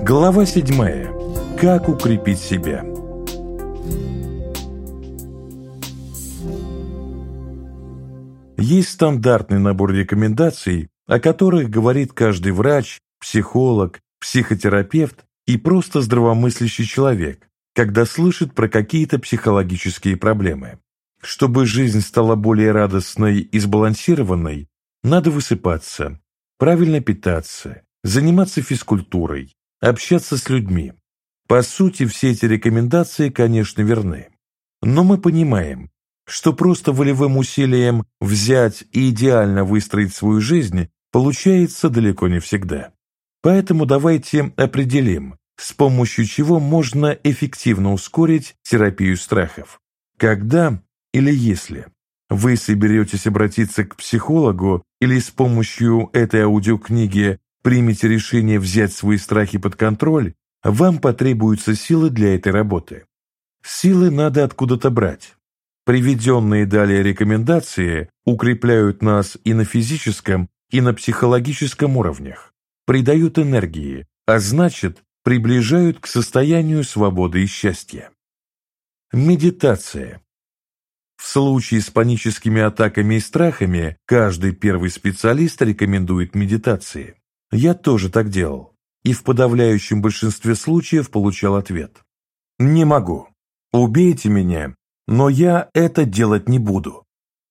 Глава 7. Как укрепить себя? Есть стандартный набор рекомендаций, о которых говорит каждый врач, психолог, психотерапевт и просто здравомыслящий человек, когда слышит про какие-то психологические проблемы. Чтобы жизнь стала более радостной и сбалансированной, надо высыпаться, правильно питаться, заниматься физкультурой, общаться с людьми. По сути, все эти рекомендации, конечно, верны. Но мы понимаем, что просто волевым усилием взять и идеально выстроить свою жизнь получается далеко не всегда. Поэтому давайте определим, с помощью чего можно эффективно ускорить терапию страхов. Когда или если вы соберетесь обратиться к психологу или с помощью этой аудиокниги примете решение взять свои страхи под контроль, вам потребуются силы для этой работы. Силы надо откуда-то брать. Приведенные далее рекомендации укрепляют нас и на физическом, и на психологическом уровнях, придают энергии, а значит, приближают к состоянию свободы и счастья. Медитация. В случае с паническими атаками и страхами каждый первый специалист рекомендует медитации. Я тоже так делал, и в подавляющем большинстве случаев получал ответ. «Не могу. Убейте меня, но я это делать не буду».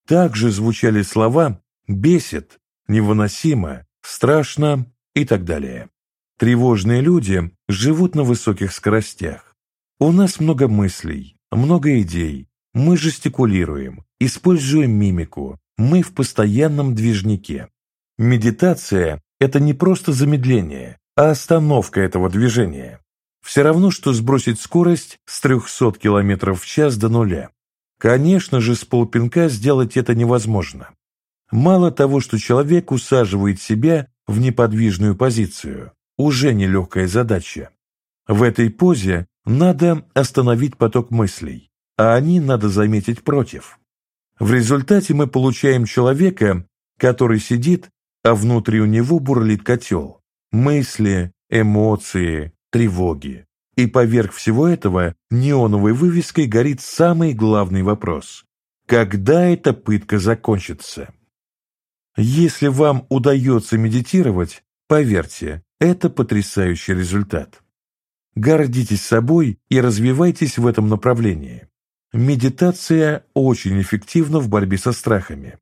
Также звучали слова «бесит», «невыносимо», «страшно» и так далее. Тревожные люди живут на высоких скоростях. У нас много мыслей, много идей, мы жестикулируем, используем мимику, мы в постоянном движнике. Медитация – это не просто замедление, а остановка этого движения. Все равно, что сбросить скорость с 300 км в час до нуля. Конечно же, с полпинка сделать это невозможно. Мало того, что человек усаживает себя в неподвижную позицию, уже нелегкая задача. В этой позе надо остановить поток мыслей, а они, надо заметить, против. В результате мы получаем человека, который сидит, а внутри у него бурлит котел. Мысли, эмоции, тревоги. И поверх всего этого неоновой вывеской горит самый главный вопрос. Когда эта пытка закончится? Если вам удается медитировать, поверьте, это потрясающий результат. Гордитесь собой и развивайтесь в этом направлении. Медитация очень эффективна в борьбе со страхами.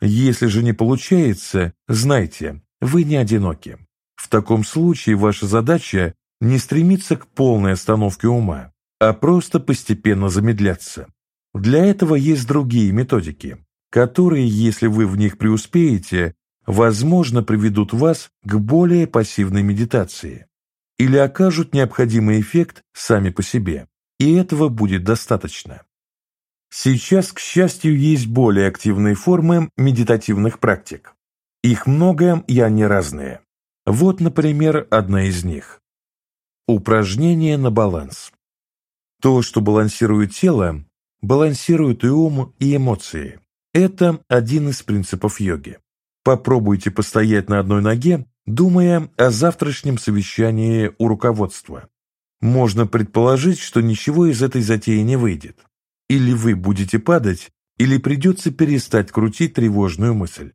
Если же не получается, знайте, вы не одиноки. В таком случае ваша задача не стремиться к полной остановке ума, а просто постепенно замедляться. Для этого есть другие методики, которые, если вы в них преуспеете, возможно, приведут вас к более пассивной медитации или окажут необходимый эффект сами по себе, и этого будет достаточно. Сейчас, к счастью, есть более активные формы медитативных практик. Их много, и они разные. Вот, например, одна из них. Упражнение на баланс. То, что балансирует тело, балансирует и ум, и эмоции. Это один из принципов йоги. Попробуйте постоять на одной ноге, думая о завтрашнем совещании у руководства. Можно предположить, что ничего из этой затеи не выйдет. Или вы будете падать, или придется перестать крутить тревожную мысль.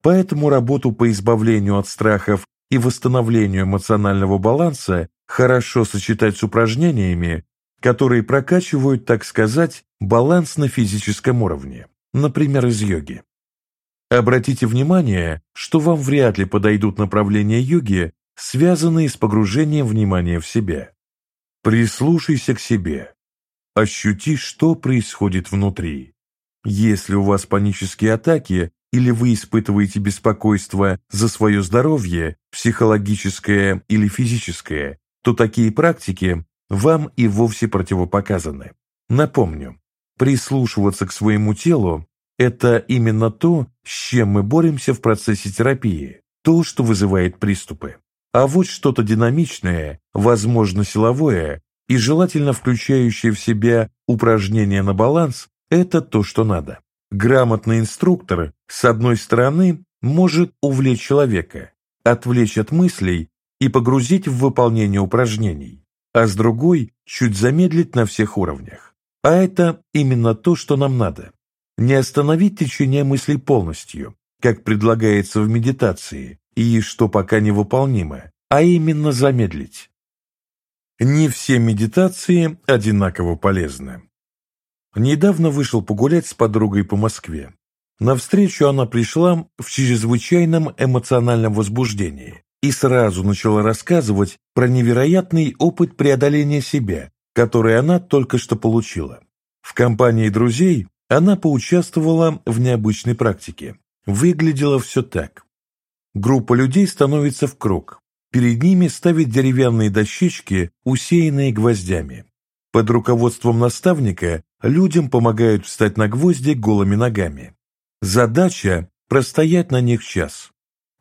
Поэтому работу по избавлению от страхов и восстановлению эмоционального баланса хорошо сочетать с упражнениями, которые прокачивают, так сказать, баланс на физическом уровне, например, из йоги. Обратите внимание, что вам вряд ли подойдут направления йоги, связанные с погружением внимания в себя. Прислушайся к себе. Ощути, что происходит внутри. Если у вас панические атаки или вы испытываете беспокойство за свое здоровье, психологическое или физическое, то такие практики вам и вовсе противопоказаны. Напомню, прислушиваться к своему телу – это именно то, с чем мы боремся в процессе терапии, то, что вызывает приступы. А вот что-то динамичное, возможно силовое, и желательно включающее в себя упражнения на баланс, это то, что надо. Грамотный инструктор, с одной стороны, может увлечь человека, отвлечь от мыслей и погрузить в выполнение упражнений, а с другой – чуть замедлить на всех уровнях. А это именно то, что нам надо. Не остановить течение мыслей полностью, как предлагается в медитации, и что пока невыполнимо, а именно замедлить. Не все медитации одинаково полезны. Недавно вышел погулять с подругой по Москве. Навстречу она пришла в чрезвычайном эмоциональном возбуждении и сразу начала рассказывать про невероятный опыт преодоления себя, который она только что получила. В компании друзей она поучаствовала в необычной практике. Выглядело все так. Группа людей становится в круг. Перед ними ставят деревянные дощечки, усеянные гвоздями. Под руководством наставника людям помогают встать на гвозди голыми ногами. Задача – простоять на них час.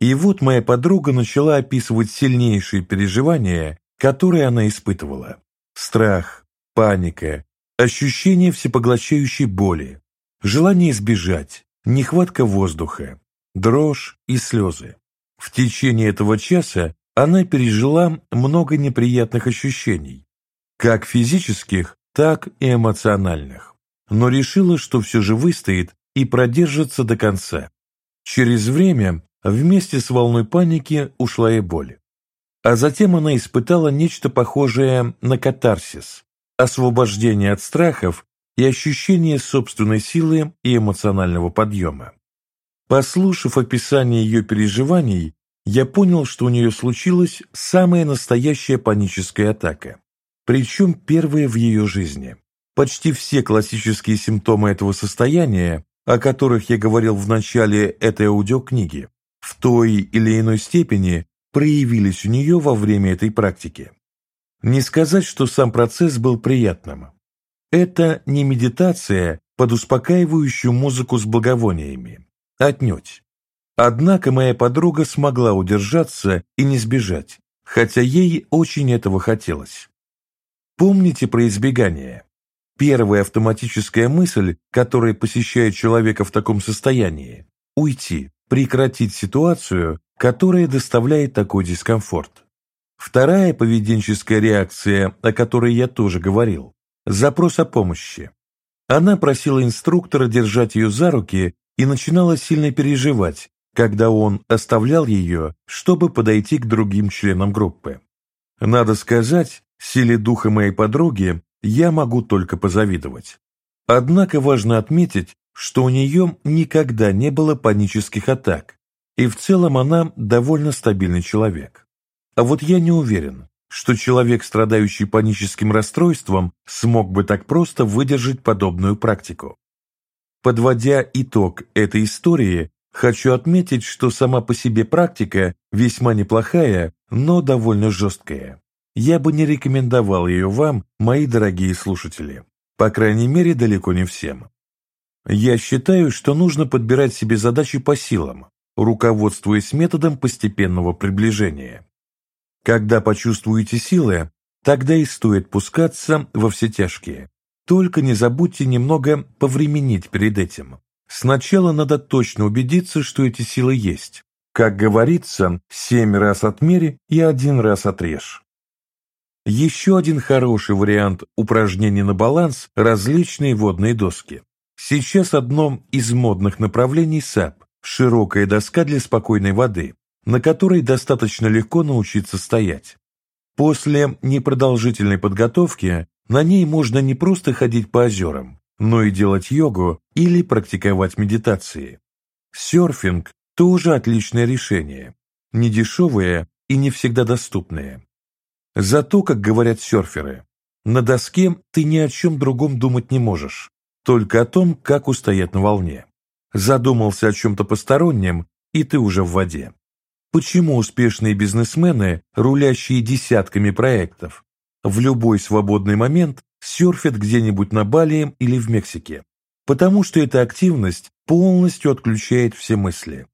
И вот моя подруга начала описывать сильнейшие переживания, которые она испытывала. Страх, паника, ощущение всепоглощающей боли, желание избежать, нехватка воздуха, дрожь и слезы. В течение этого часа она пережила много неприятных ощущений, как физических, так и эмоциональных, но решила, что все же выстоит и продержится до конца. Через время вместе с волной паники ушла и боль. А затем она испытала нечто похожее на катарсис, освобождение от страхов и ощущение собственной силы и эмоционального подъема. Послушав описание ее переживаний, я понял, что у нее случилась самая настоящая паническая атака, причем первая в ее жизни. Почти все классические симптомы этого состояния, о которых я говорил в начале этой аудиокниги, в той или иной степени проявились у нее во время этой практики. Не сказать, что сам процесс был приятным. Это не медитация под успокаивающую музыку с благовониями. Отнюдь. Однако моя подруга смогла удержаться и не сбежать, хотя ей очень этого хотелось. Помните про избегание? Первая автоматическая мысль, которая посещает человека в таком состоянии – уйти, прекратить ситуацию, которая доставляет такой дискомфорт. Вторая поведенческая реакция, о которой я тоже говорил – запрос о помощи. Она просила инструктора держать ее за руки и начинала сильно переживать, когда он оставлял ее, чтобы подойти к другим членам группы. Надо сказать, силе духа моей подруги я могу только позавидовать. Однако важно отметить, что у нее никогда не было панических атак, и в целом она довольно стабильный человек. А вот я не уверен, что человек, страдающий паническим расстройством, смог бы так просто выдержать подобную практику. Подводя итог этой истории, Хочу отметить, что сама по себе практика весьма неплохая, но довольно жесткая. Я бы не рекомендовал ее вам, мои дорогие слушатели. По крайней мере, далеко не всем. Я считаю, что нужно подбирать себе задачи по силам, руководствуясь методом постепенного приближения. Когда почувствуете силы, тогда и стоит пускаться во все тяжкие. Только не забудьте немного повременить перед этим. Сначала надо точно убедиться, что эти силы есть. Как говорится, семь раз отмери и один раз отрежь. Еще один хороший вариант упражнений на баланс – различные водные доски. Сейчас одно из модных направлений САП – широкая доска для спокойной воды, на которой достаточно легко научиться стоять. После непродолжительной подготовки на ней можно не просто ходить по озерам, но и делать йогу или практиковать медитации. Серфинг – тоже отличное решение, не дешевое и не всегда доступное. Зато, как говорят серферы, на доске ты ни о чем другом думать не можешь, только о том, как устоять на волне. Задумался о чем-то постороннем, и ты уже в воде. Почему успешные бизнесмены, рулящие десятками проектов, в любой свободный момент серфят где-нибудь на Бали или в Мексике, потому что эта активность полностью отключает все мысли.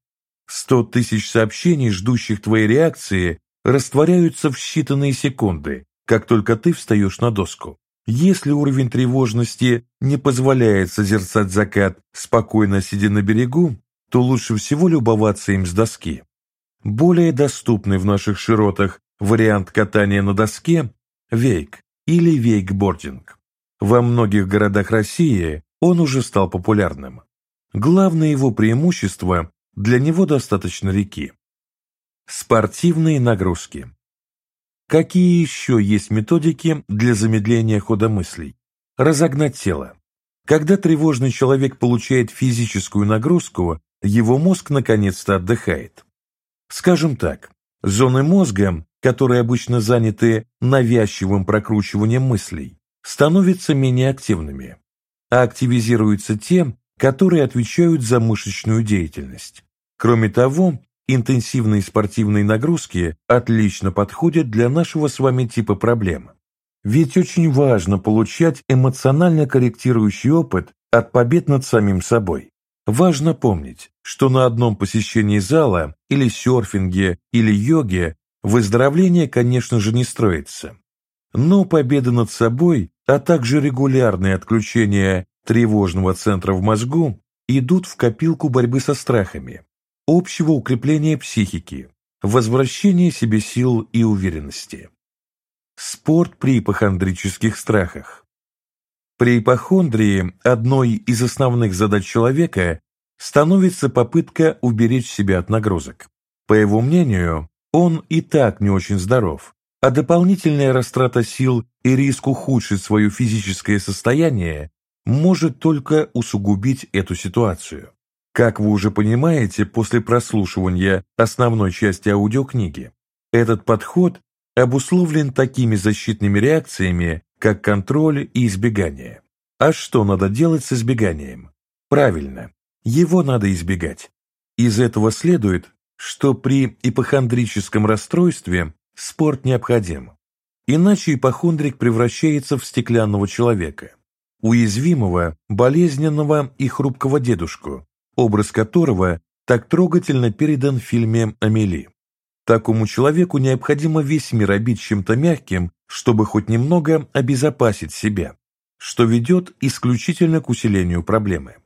Сто тысяч сообщений, ждущих твоей реакции, растворяются в считанные секунды, как только ты встаешь на доску. Если уровень тревожности не позволяет созерцать закат, спокойно сидя на берегу, то лучше всего любоваться им с доски. Более доступный в наших широтах вариант катания на доске – вейк или вейкбординг. Во многих городах России он уже стал популярным. Главное его преимущество – для него достаточно реки. Спортивные нагрузки. Какие еще есть методики для замедления хода мыслей? Разогнать тело. Когда тревожный человек получает физическую нагрузку, его мозг наконец-то отдыхает. Скажем так, зоны мозга, которые обычно заняты навязчивым прокручиванием мыслей, становятся менее активными, а активизируются те, которые отвечают за мышечную деятельность. Кроме того, интенсивные спортивные нагрузки отлично подходят для нашего с вами типа проблем. Ведь очень важно получать эмоционально корректирующий опыт от побед над самим собой. Важно помнить, что на одном посещении зала или серфинге или йоге выздоровление, конечно же, не строится. Но победа над собой, а также регулярное отключение тревожного центра в мозгу идут в копилку борьбы со страхами, общего укрепления психики, возвращения себе сил и уверенности. Спорт при ипохондрических страхах. При ипохондрии одной из основных задач человека становится попытка уберечь себя от нагрузок. По его мнению, он и так не очень здоров, а дополнительная растрата сил и риск ухудшить свое физическое состояние может только усугубить эту ситуацию. Как вы уже понимаете после прослушивания основной части аудиокниги, этот подход обусловлен такими защитными реакциями, как контроль и избегание. А что надо делать с избеганием? Правильно, его надо избегать. Из этого следует, что при ипохондрическом расстройстве спорт необходим. Иначе ипохондрик превращается в стеклянного человека, уязвимого, болезненного и хрупкого дедушку, образ которого так трогательно передан в фильме «Амели». Такому человеку необходимо весь мир обить чем-то мягким, чтобы хоть немного обезопасить себя, что ведет исключительно к усилению проблемы.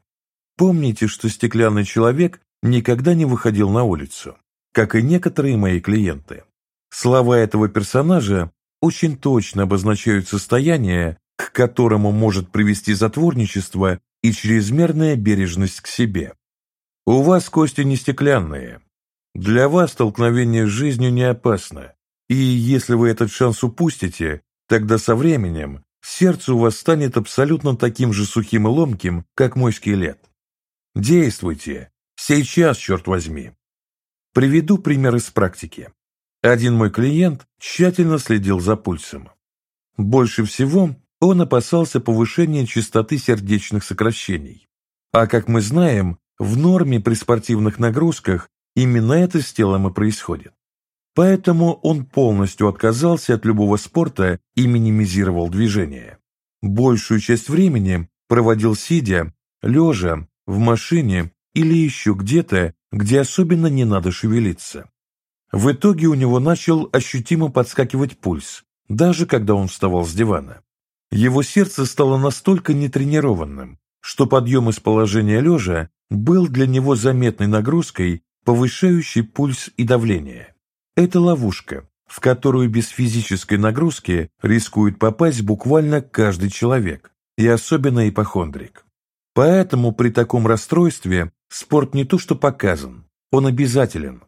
Помните, что стеклянный человек никогда не выходил на улицу, как и некоторые мои клиенты. Слова этого персонажа очень точно обозначают состояние, к которому может привести затворничество и чрезмерная бережность к себе. У вас кости не стеклянные. Для вас столкновение с жизнью не опасно. И если вы этот шанс упустите, тогда со временем сердце у вас станет абсолютно таким же сухим и ломким, как мой скелет. Действуйте. Сейчас, черт возьми. Приведу пример из практики. Один мой клиент тщательно следил за пульсом. Больше всего он опасался повышения частоты сердечных сокращений. А как мы знаем, в норме при спортивных нагрузках именно это с телом и происходит. Поэтому он полностью отказался от любого спорта и минимизировал движение. Большую часть времени проводил сидя, лежа, в машине или еще где-то, где особенно не надо шевелиться. В итоге у него начал ощутимо подскакивать пульс, даже когда он вставал с дивана. Его сердце стало настолько нетренированным, что подъем из положения лежа был для него заметной нагрузкой, повышающей пульс и давление. Это ловушка, в которую без физической нагрузки рискует попасть буквально каждый человек, и особенно ипохондрик. Поэтому при таком расстройстве спорт не то что показан, он обязателен.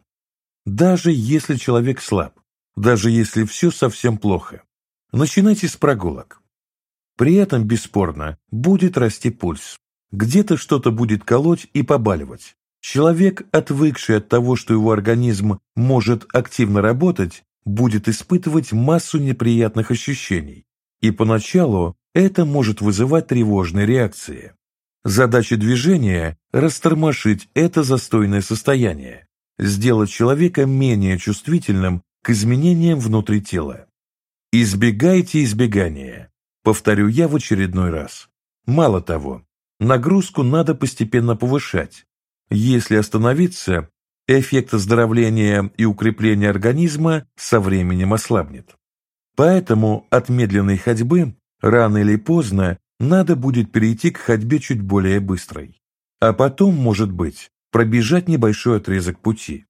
Даже если человек слаб, даже если все совсем плохо. Начинайте с прогулок. При этом, бесспорно, будет расти пульс. Где-то что-то будет колоть и побаливать. Человек, отвыкший от того, что его организм может активно работать, будет испытывать массу неприятных ощущений. И поначалу это может вызывать тревожные реакции. Задача движения – растормошить это застойное состояние, сделать человека менее чувствительным к изменениям внутри тела. Избегайте избегания. Повторю я в очередной раз. Мало того, нагрузку надо постепенно повышать. Если остановиться, эффект оздоровления и укрепления организма со временем ослабнет. Поэтому от медленной ходьбы рано или поздно надо будет перейти к ходьбе чуть более быстрой. А потом, может быть, пробежать небольшой отрезок пути.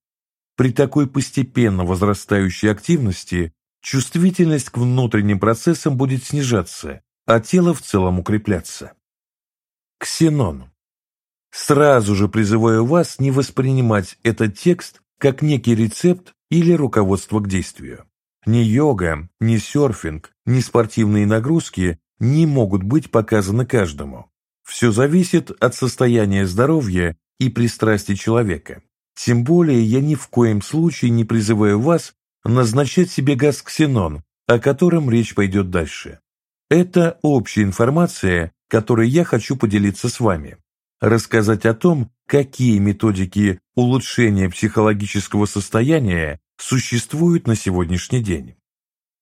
При такой постепенно возрастающей активности чувствительность к внутренним процессам будет снижаться, а тело в целом укрепляться. Ксенон. Сразу же призываю вас не воспринимать этот текст как некий рецепт или руководство к действию. Ни йога, ни серфинг, ни спортивные нагрузки не могут быть показаны каждому. Все зависит от состояния здоровья и пристрастий человека. Тем более я ни в коем случае не призываю вас назначать себе газ ксенон, о котором речь пойдет дальше. Это общая информация, которой я хочу поделиться с вами. Рассказать о том, какие методики улучшения психологического состояния существуют на сегодняшний день.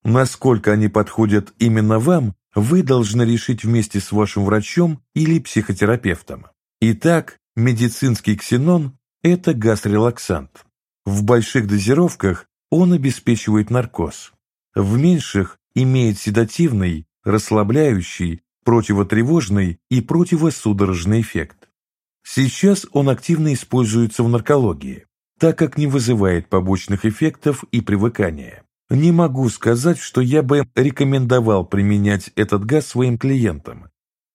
Насколько они подходят именно вам, вы должны решить вместе с вашим врачом или психотерапевтом. Итак, медицинский ксенон – это газ-релаксант. В больших дозировках он обеспечивает наркоз. В меньших имеет седативный, расслабляющий, противотревожный и противосудорожный эффект. Сейчас он активно используется в наркологии, так как не вызывает побочных эффектов и привыкания. Не могу сказать, что я бы рекомендовал применять этот газ своим клиентам,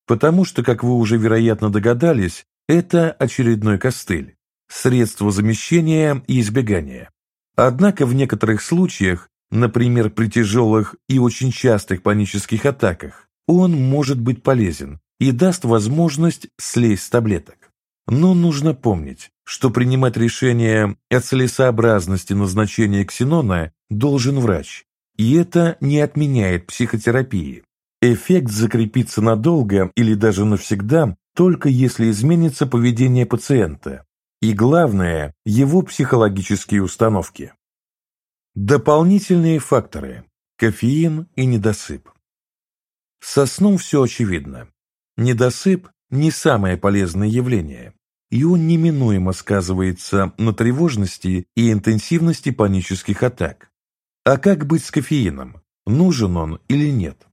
потому что, как вы уже вероятно догадались, это очередной костыль, средство замещения и избегания. Однако в некоторых случаях, например, при тяжелых и очень частых панических атаках, он может быть полезен и даст возможность слезть с таблеток. Но нужно помнить, что принимать решение о целесообразности назначения ксенона должен врач, и это не отменяет психотерапии. Эффект закрепится надолго или даже навсегда, только если изменится поведение пациента, и главное – его психологические установки. Дополнительные факторы – кофеин и недосып. Со сном все очевидно. Недосып – не самое полезное явление, и он неминуемо сказывается на тревожности и интенсивности панических атак. А как быть с кофеином? Нужен он или нет?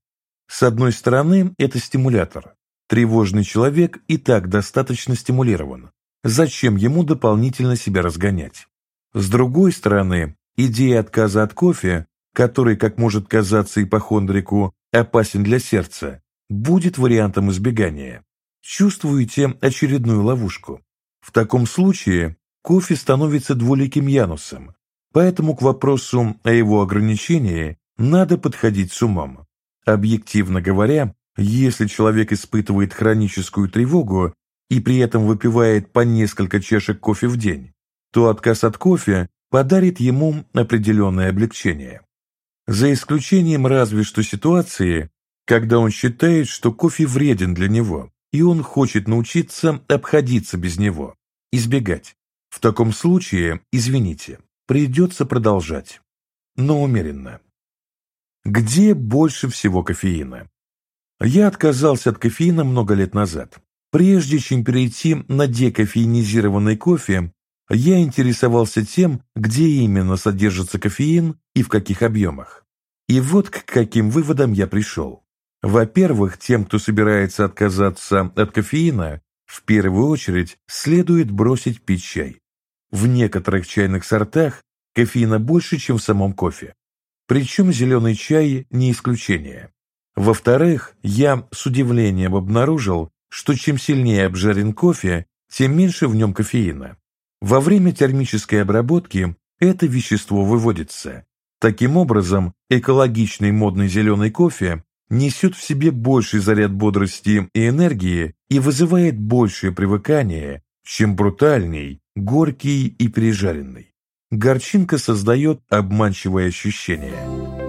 С одной стороны, это стимулятор. Тревожный человек и так достаточно стимулирован. Зачем ему дополнительно себя разгонять? С другой стороны, идея отказа от кофе, который, как может казаться ипохондрику, опасен для сердца, будет вариантом избегания. Чувствуете очередную ловушку? В таком случае кофе становится двуликим янусом, поэтому к вопросу о его ограничении надо подходить с умом. Объективно говоря, если человек испытывает хроническую тревогу и при этом выпивает по несколько чашек кофе в день, то отказ от кофе подарит ему определенное облегчение. За исключением разве что ситуации, когда он считает, что кофе вреден для него, и он хочет научиться обходиться без него, избегать. В таком случае, извините, придется продолжать, но умеренно. Где больше всего кофеина? Я отказался от кофеина много лет назад. Прежде чем перейти на декофеинизированный кофе, я интересовался тем, где именно содержится кофеин и в каких объемах. И вот к каким выводам я пришел. Во-первых, тем, кто собирается отказаться от кофеина, в первую очередь следует бросить пить чай. В некоторых чайных сортах кофеина больше, чем в самом кофе. Причем зеленый чай не исключение. Во-вторых, я с удивлением обнаружил, что чем сильнее обжарен кофе, тем меньше в нем кофеина. Во время термической обработки это вещество выводится. Таким образом, экологичный модный зеленый кофе несет в себе больший заряд бодрости и энергии и вызывает большее привыкание, чем брутальный, горький и пережаренный. Горчинка создает обманчивое ощущение.